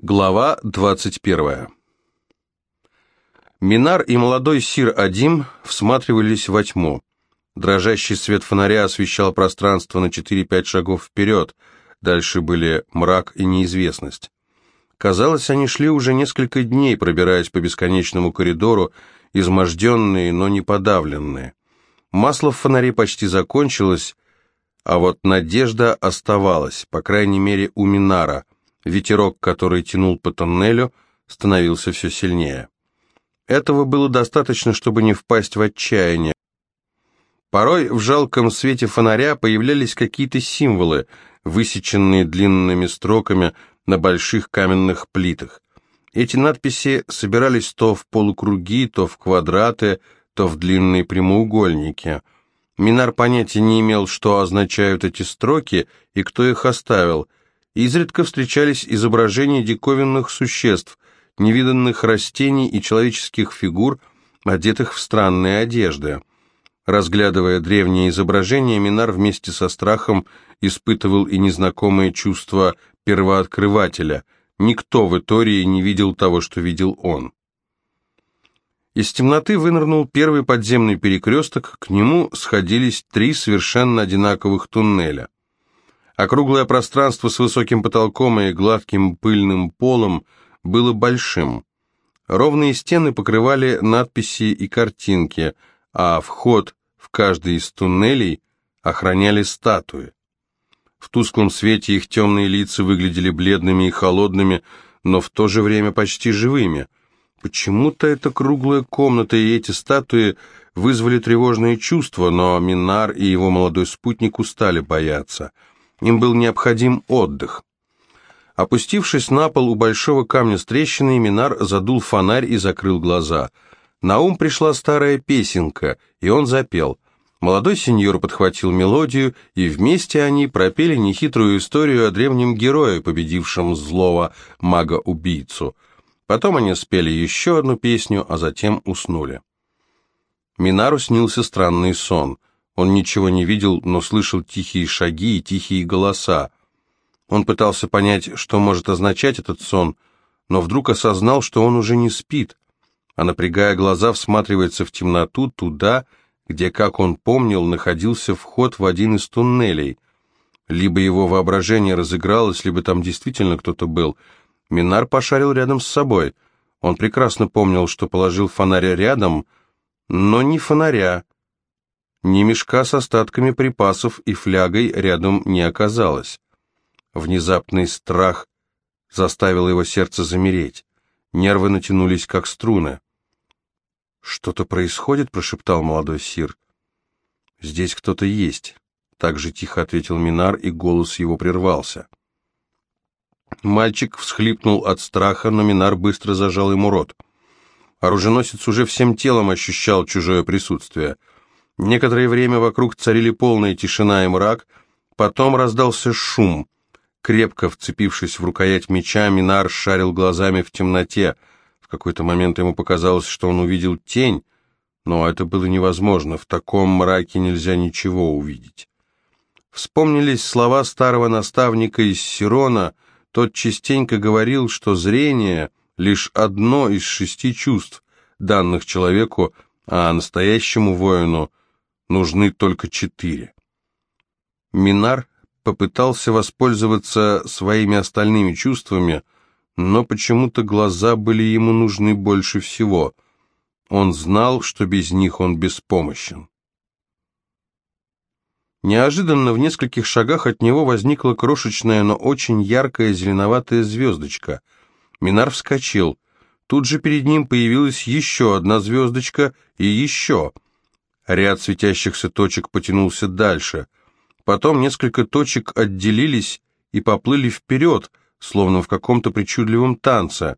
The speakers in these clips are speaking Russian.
Глава 21. Минар и молодой сир Адим всматривались во тьму. Дрожащий свет фонаря освещал пространство на 4-5 шагов вперед, дальше были мрак и неизвестность. Казалось, они шли уже несколько дней, пробираясь по бесконечному коридору, изможденные, но не подавленные. Масло в фонаре почти закончилось, а вот надежда оставалась, по крайней мере у Минара – Ветерок, который тянул по тоннелю, становился все сильнее. Этого было достаточно, чтобы не впасть в отчаяние. Порой в жалком свете фонаря появлялись какие-то символы, высеченные длинными строками на больших каменных плитах. Эти надписи собирались то в полукруги, то в квадраты, то в длинные прямоугольники. Минар понятия не имел, что означают эти строки и кто их оставил – Изредка встречались изображения диковинных существ, невиданных растений и человеческих фигур, одетых в странные одежды. Разглядывая древние изображения, Минар вместе со страхом испытывал и незнакомое чувство первооткрывателя. Никто в Итории не видел того, что видел он. Из темноты вынырнул первый подземный перекресток, к нему сходились три совершенно одинаковых туннеля. Округлое пространство с высоким потолком и гладким пыльным полом было большим. Ровные стены покрывали надписи и картинки, а вход в каждый из туннелей охраняли статуи. В тусклом свете их темные лица выглядели бледными и холодными, но в то же время почти живыми. Почему-то эта круглая комната и эти статуи вызвали тревожные чувства, но Минар и его молодой спутник устали бояться – им был необходим отдых. Опустившись на пол у большого камня с трещиной, Минар задул фонарь и закрыл глаза. На ум пришла старая песенка, и он запел. Молодой сеньор подхватил мелодию, и вместе они пропели нехитрую историю о древнем герое, победившем злого мага-убийцу. Потом они спели еще одну песню, а затем уснули. Минару снился странный сон. Он ничего не видел, но слышал тихие шаги и тихие голоса. Он пытался понять, что может означать этот сон, но вдруг осознал, что он уже не спит, а, напрягая глаза, всматривается в темноту туда, где, как он помнил, находился вход в один из туннелей. Либо его воображение разыгралось, либо там действительно кто-то был. Минар пошарил рядом с собой. Он прекрасно помнил, что положил фонарь рядом, но не фонаря, ни мешка с остатками припасов и флягой рядом не оказалось. Внезапный страх заставил его сердце замереть. Нервы натянулись, как струны. «Что-то происходит?» — прошептал молодой сир. «Здесь кто-то есть», — так же тихо ответил Минар, и голос его прервался. Мальчик всхлипнул от страха, но Минар быстро зажал ему рот. Оруженосец уже всем телом ощущал чужое присутствие — Некоторое время вокруг царили полная тишина и мрак, потом раздался шум. Крепко вцепившись в рукоять меча, Минар шарил глазами в темноте. В какой-то момент ему показалось, что он увидел тень, но это было невозможно, в таком мраке нельзя ничего увидеть. Вспомнились слова старого наставника из Сирона, тот частенько говорил, что зрение — лишь одно из шести чувств, данных человеку, а настоящему воину нужны только четыре. Минар попытался воспользоваться своими остальными чувствами, но почему-то глаза были ему нужны больше всего. Он знал, что без них он беспомощен. Неожиданно в нескольких шагах от него возникла крошечная, но очень яркая зеленоватая звездочка. Минар вскочил. Тут же перед ним появилась еще одна звездочка и еще — Ряд светящихся точек потянулся дальше. Потом несколько точек отделились и поплыли вперед, словно в каком-то причудливом танце.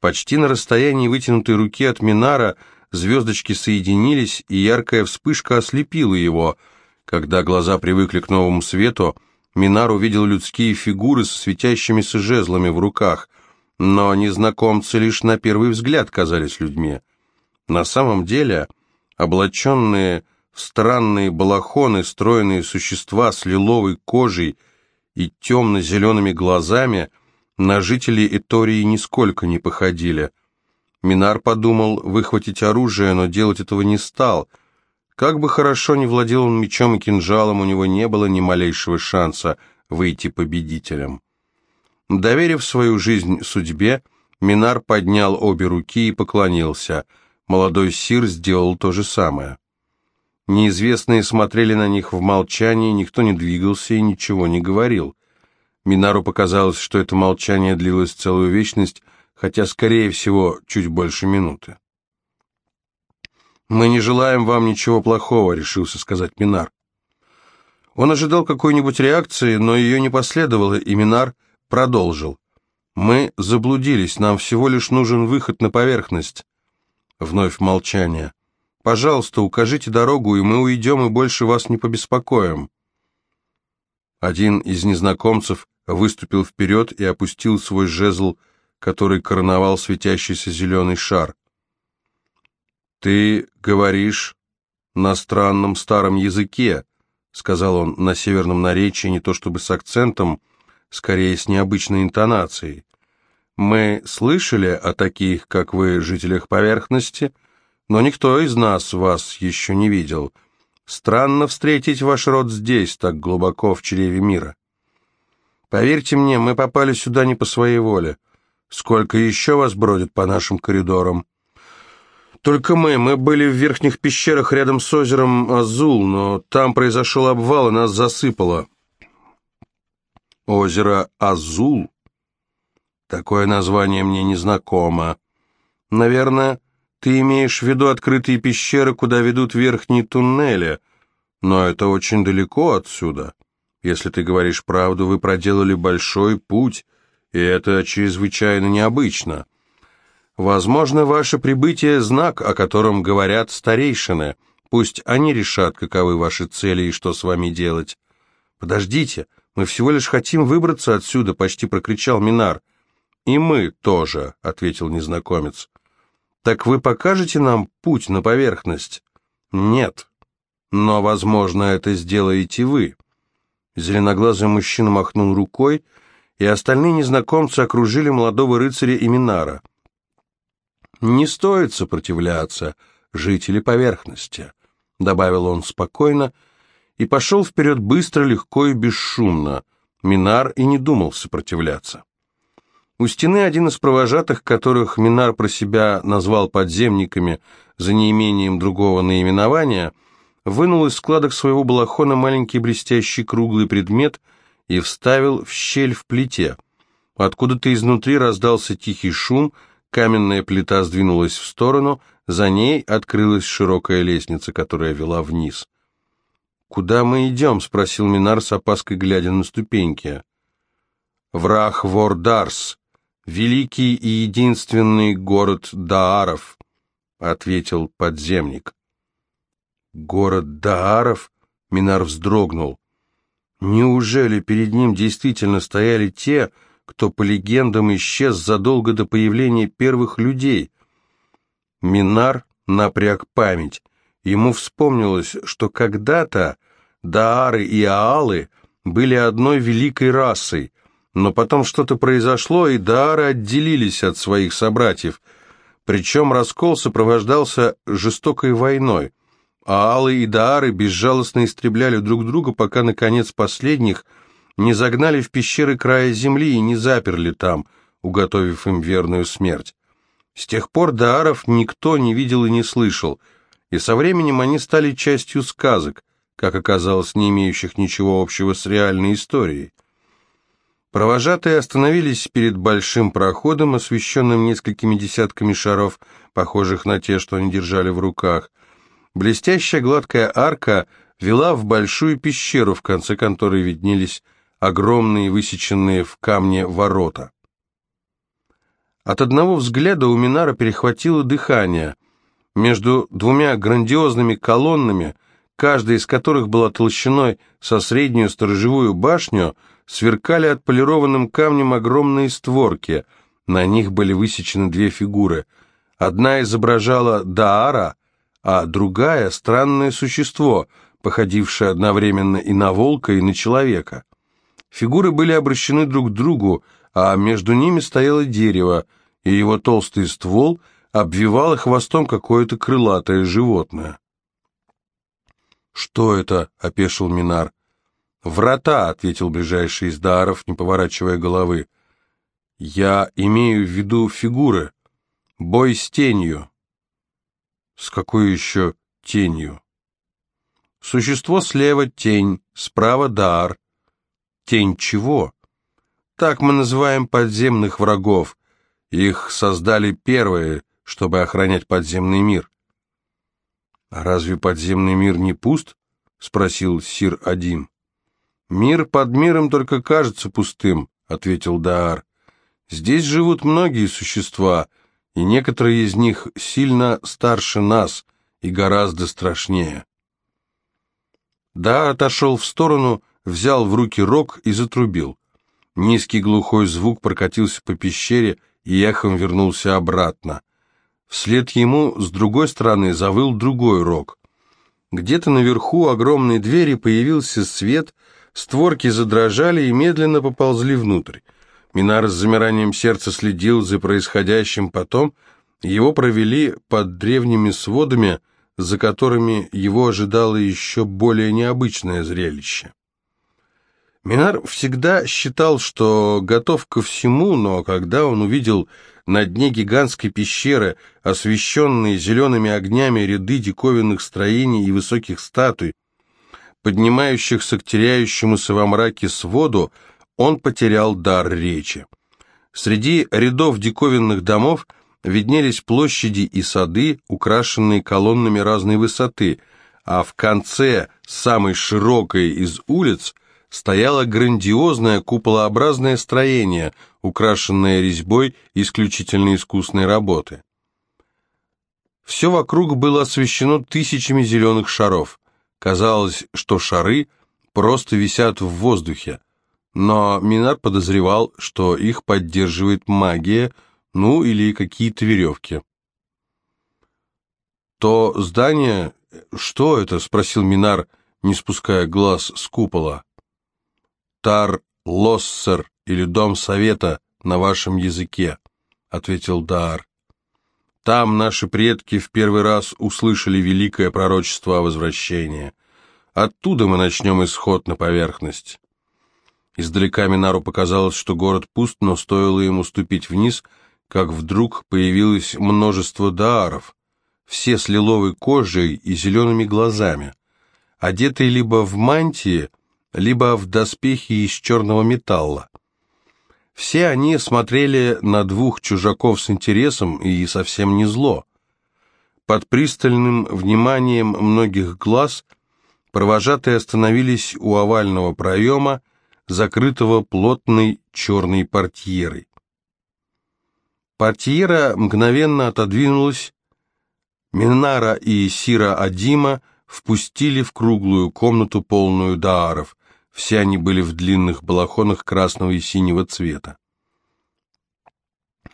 Почти на расстоянии вытянутой руки от Минара звездочки соединились, и яркая вспышка ослепила его. Когда глаза привыкли к новому свету, Минар увидел людские фигуры со светящимися жезлами в руках, но незнакомцы лишь на первый взгляд казались людьми. На самом деле облаченные в странные балахоны, стройные существа с лиловой кожей и темно-зелеными глазами на жителей Этории нисколько не походили. Минар подумал выхватить оружие, но делать этого не стал. Как бы хорошо ни владел он мечом и кинжалом, у него не было ни малейшего шанса выйти победителем. Доверив свою жизнь судьбе, Минар поднял обе руки и поклонился. Молодой сир сделал то же самое. Неизвестные смотрели на них в молчании, никто не двигался и ничего не говорил. Минару показалось, что это молчание длилось целую вечность, хотя, скорее всего, чуть больше минуты. «Мы не желаем вам ничего плохого», — решился сказать Минар. Он ожидал какой-нибудь реакции, но ее не последовало, и Минар продолжил. «Мы заблудились, нам всего лишь нужен выход на поверхность». Вновь молчание. «Пожалуйста, укажите дорогу, и мы уйдем и больше вас не побеспокоим». Один из незнакомцев выступил вперед и опустил свой жезл, который короновал светящийся зеленый шар. «Ты говоришь на странном старом языке», — сказал он на северном наречии, не то чтобы с акцентом, скорее с необычной интонацией. «Мы слышали о таких, как вы, жителях поверхности, но никто из нас вас еще не видел. Странно встретить ваш род здесь, так глубоко в чреве мира. Поверьте мне, мы попали сюда не по своей воле. Сколько еще вас бродит по нашим коридорам?» «Только мы. Мы были в верхних пещерах рядом с озером Азул, но там произошел обвал, и нас засыпало». «Озеро Азул?» Такое название мне незнакомо. Наверное, ты имеешь в виду открытые пещеры, куда ведут верхние туннели, но это очень далеко отсюда. Если ты говоришь правду, вы проделали большой путь, и это чрезвычайно необычно. Возможно, ваше прибытие – знак, о котором говорят старейшины. Пусть они решат, каковы ваши цели и что с вами делать. Подождите, мы всего лишь хотим выбраться отсюда, почти прокричал Минар. И мы тоже, ответил незнакомец. Так вы покажете нам путь на поверхность? Нет. Но, возможно, это сделаете вы. Зеленоглазый мужчина махнул рукой, и остальные незнакомцы окружили молодого рыцаря и Минара. «Не стоит сопротивляться, жители поверхности», — добавил он спокойно, и пошел вперед быстро, легко и бесшумно. Минар и не думал сопротивляться. У стены один из провожатых, которых Минар про себя назвал подземниками за неимением другого наименования, вынул из складок своего балахона маленький блестящий круглый предмет и вставил в щель в плите. Откуда-то изнутри раздался тихий шум — Каменная плита сдвинулась в сторону, за ней открылась широкая лестница, которая вела вниз. «Куда мы идем?» — спросил Минар с опаской, глядя на ступеньки. «Враг Вордарс, великий и единственный город Дааров», — ответил подземник. «Город Дааров?» — Минар вздрогнул. «Неужели перед ним действительно стояли те, кто, по легендам, исчез задолго до появления первых людей. Минар напряг память. Ему вспомнилось, что когда-то Даары и Аалы были одной великой расой, но потом что-то произошло, и Даары отделились от своих собратьев. Причем раскол сопровождался жестокой войной. Аалы и Даары безжалостно истребляли друг друга, пока, наконец, последних – не загнали в пещеры края земли и не заперли там, уготовив им верную смерть. С тех пор Дааров никто не видел и не слышал, и со временем они стали частью сказок, как оказалось, не имеющих ничего общего с реальной историей. Провожатые остановились перед большим проходом, освещенным несколькими десятками шаров, похожих на те, что они держали в руках. Блестящая гладкая арка вела в большую пещеру, в конце которой виднелись огромные высеченные в камне ворота. От одного взгляда у Минара перехватило дыхание. Между двумя грандиозными колоннами, каждая из которых была толщиной со среднюю сторожевую башню, сверкали отполированным камнем огромные створки. На них были высечены две фигуры. Одна изображала Даара, а другая — странное существо, походившее одновременно и на волка, и на человека. Фигуры были обращены друг к другу, а между ними стояло дерево, и его толстый ствол обвивало хвостом какое-то крылатое животное. «Что это?» — опешил Минар. «Врата», — ответил ближайший из даров, не поворачивая головы. «Я имею в виду фигуры. Бой с тенью». «С какой еще тенью?» «Существо слева — тень, справа — дар». «Тень чего?» «Так мы называем подземных врагов. Их создали первые, чтобы охранять подземный мир». «А разве подземный мир не пуст?» — спросил Сир Адим. «Мир под миром только кажется пустым», — ответил Даар. «Здесь живут многие существа, и некоторые из них сильно старше нас и гораздо страшнее». Даар отошел в сторону, взял в руки рог и затрубил. Низкий глухой звук прокатился по пещере и эхом вернулся обратно. Вслед ему с другой стороны завыл другой рог. Где-то наверху огромной двери появился свет, створки задрожали и медленно поползли внутрь. Минар с замиранием сердца следил за происходящим потом, его провели под древними сводами, за которыми его ожидало еще более необычное зрелище. Минар всегда считал, что готов ко всему, но когда он увидел на дне гигантской пещеры, освещенные зелеными огнями ряды диковинных строений и высоких статуй, поднимающихся к теряющемуся во мраке своду, он потерял дар речи. Среди рядов диковинных домов виднелись площади и сады, украшенные колоннами разной высоты, а в конце самой широкой из улиц стояло грандиозное куполообразное строение, украшенное резьбой исключительно искусной работы. Все вокруг было освещено тысячами зеленых шаров. Казалось, что шары просто висят в воздухе, но Минар подозревал, что их поддерживает магия, ну или какие-то веревки. «То здание... Что это?» — спросил Минар, не спуская глаз с купола. «Тар-Лоссер или Дом Совета на вашем языке», — ответил Даар. «Там наши предки в первый раз услышали великое пророчество о возвращении. Оттуда мы начнем исход на поверхность». Издалека Минару показалось, что город пуст, но стоило ему ступить вниз, как вдруг появилось множество дааров, все с лиловой кожей и зелеными глазами, одетые либо в мантии, либо в доспехи из черного металла. Все они смотрели на двух чужаков с интересом и совсем не зло. Под пристальным вниманием многих глаз провожатые остановились у овального проема, закрытого плотной черной портьерой. Портьера мгновенно отодвинулась, Минара и Сира Адима впустили в круглую комнату, полную дааров, все они были в длинных балахонах красного и синего цвета.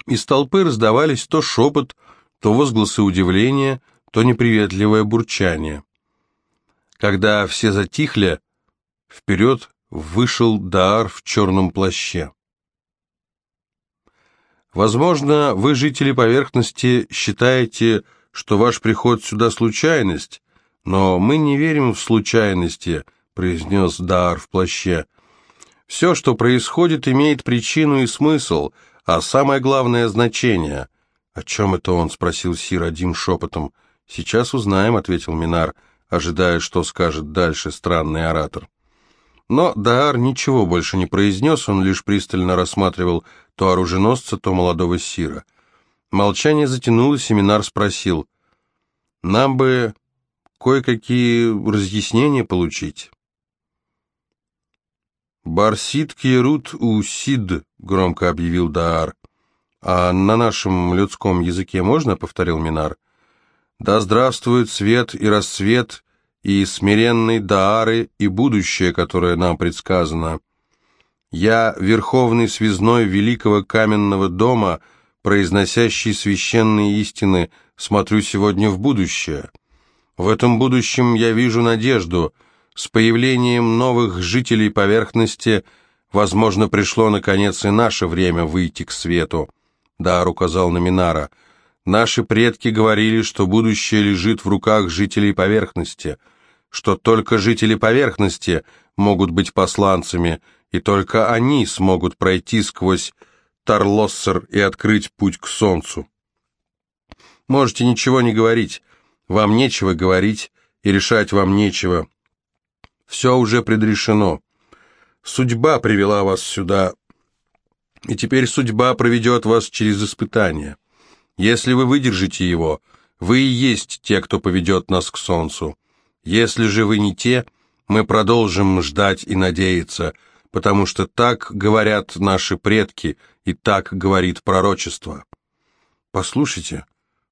Из толпы раздавались то шепот, то возгласы удивления, то неприветливое бурчание. Когда все затихли, вперед вышел Даар в черном плаще. Возможно, вы, жители поверхности, считаете, что ваш приход сюда случайность, но мы не верим в случайности – произнес Дар в плаще. «Все, что происходит, имеет причину и смысл, а самое главное — значение». «О чем это он?» — спросил Сир одним шепотом. «Сейчас узнаем», — ответил Минар, ожидая, что скажет дальше странный оратор. Но Даар ничего больше не произнес, он лишь пристально рассматривал то оруженосца, то молодого Сира. Молчание затянулось, и Минар спросил, «Нам бы кое-какие разъяснения получить». «Барсид Кьерут Усид», — громко объявил Даар. «А на нашем людском языке можно?» — повторил Минар. «Да здравствует свет и рассвет, и смиренные Даары, и будущее, которое нам предсказано. Я, верховный связной великого каменного дома, произносящий священные истины, смотрю сегодня в будущее. В этом будущем я вижу надежду — с появлением новых жителей поверхности Возможно, пришло, наконец, и наше время выйти к свету. Дар указал на Минара. Наши предки говорили, что будущее лежит в руках жителей поверхности, что только жители поверхности могут быть посланцами, и только они смогут пройти сквозь Тарлоссер и открыть путь к солнцу. Можете ничего не говорить, вам нечего говорить, и решать вам нечего. Все уже предрешено. Судьба привела вас сюда, и теперь судьба проведет вас через испытание. Если вы выдержите его, вы и есть те, кто поведет нас к солнцу. Если же вы не те, мы продолжим ждать и надеяться, потому что так говорят наши предки, и так говорит пророчество. Послушайте,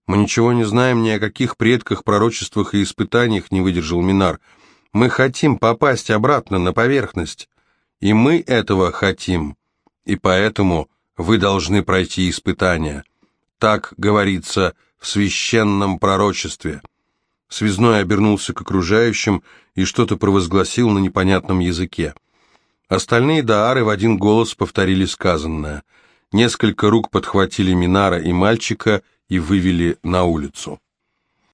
мы ничего не знаем ни о каких предках, пророчествах и испытаниях, не выдержал Минар. Мы хотим попасть обратно на поверхность. И мы этого хотим. И поэтому вы должны пройти испытания. Так говорится в священном пророчестве. Связной обернулся к окружающим и что-то провозгласил на непонятном языке. Остальные даары в один голос повторили сказанное. Несколько рук подхватили Минара и мальчика и вывели на улицу.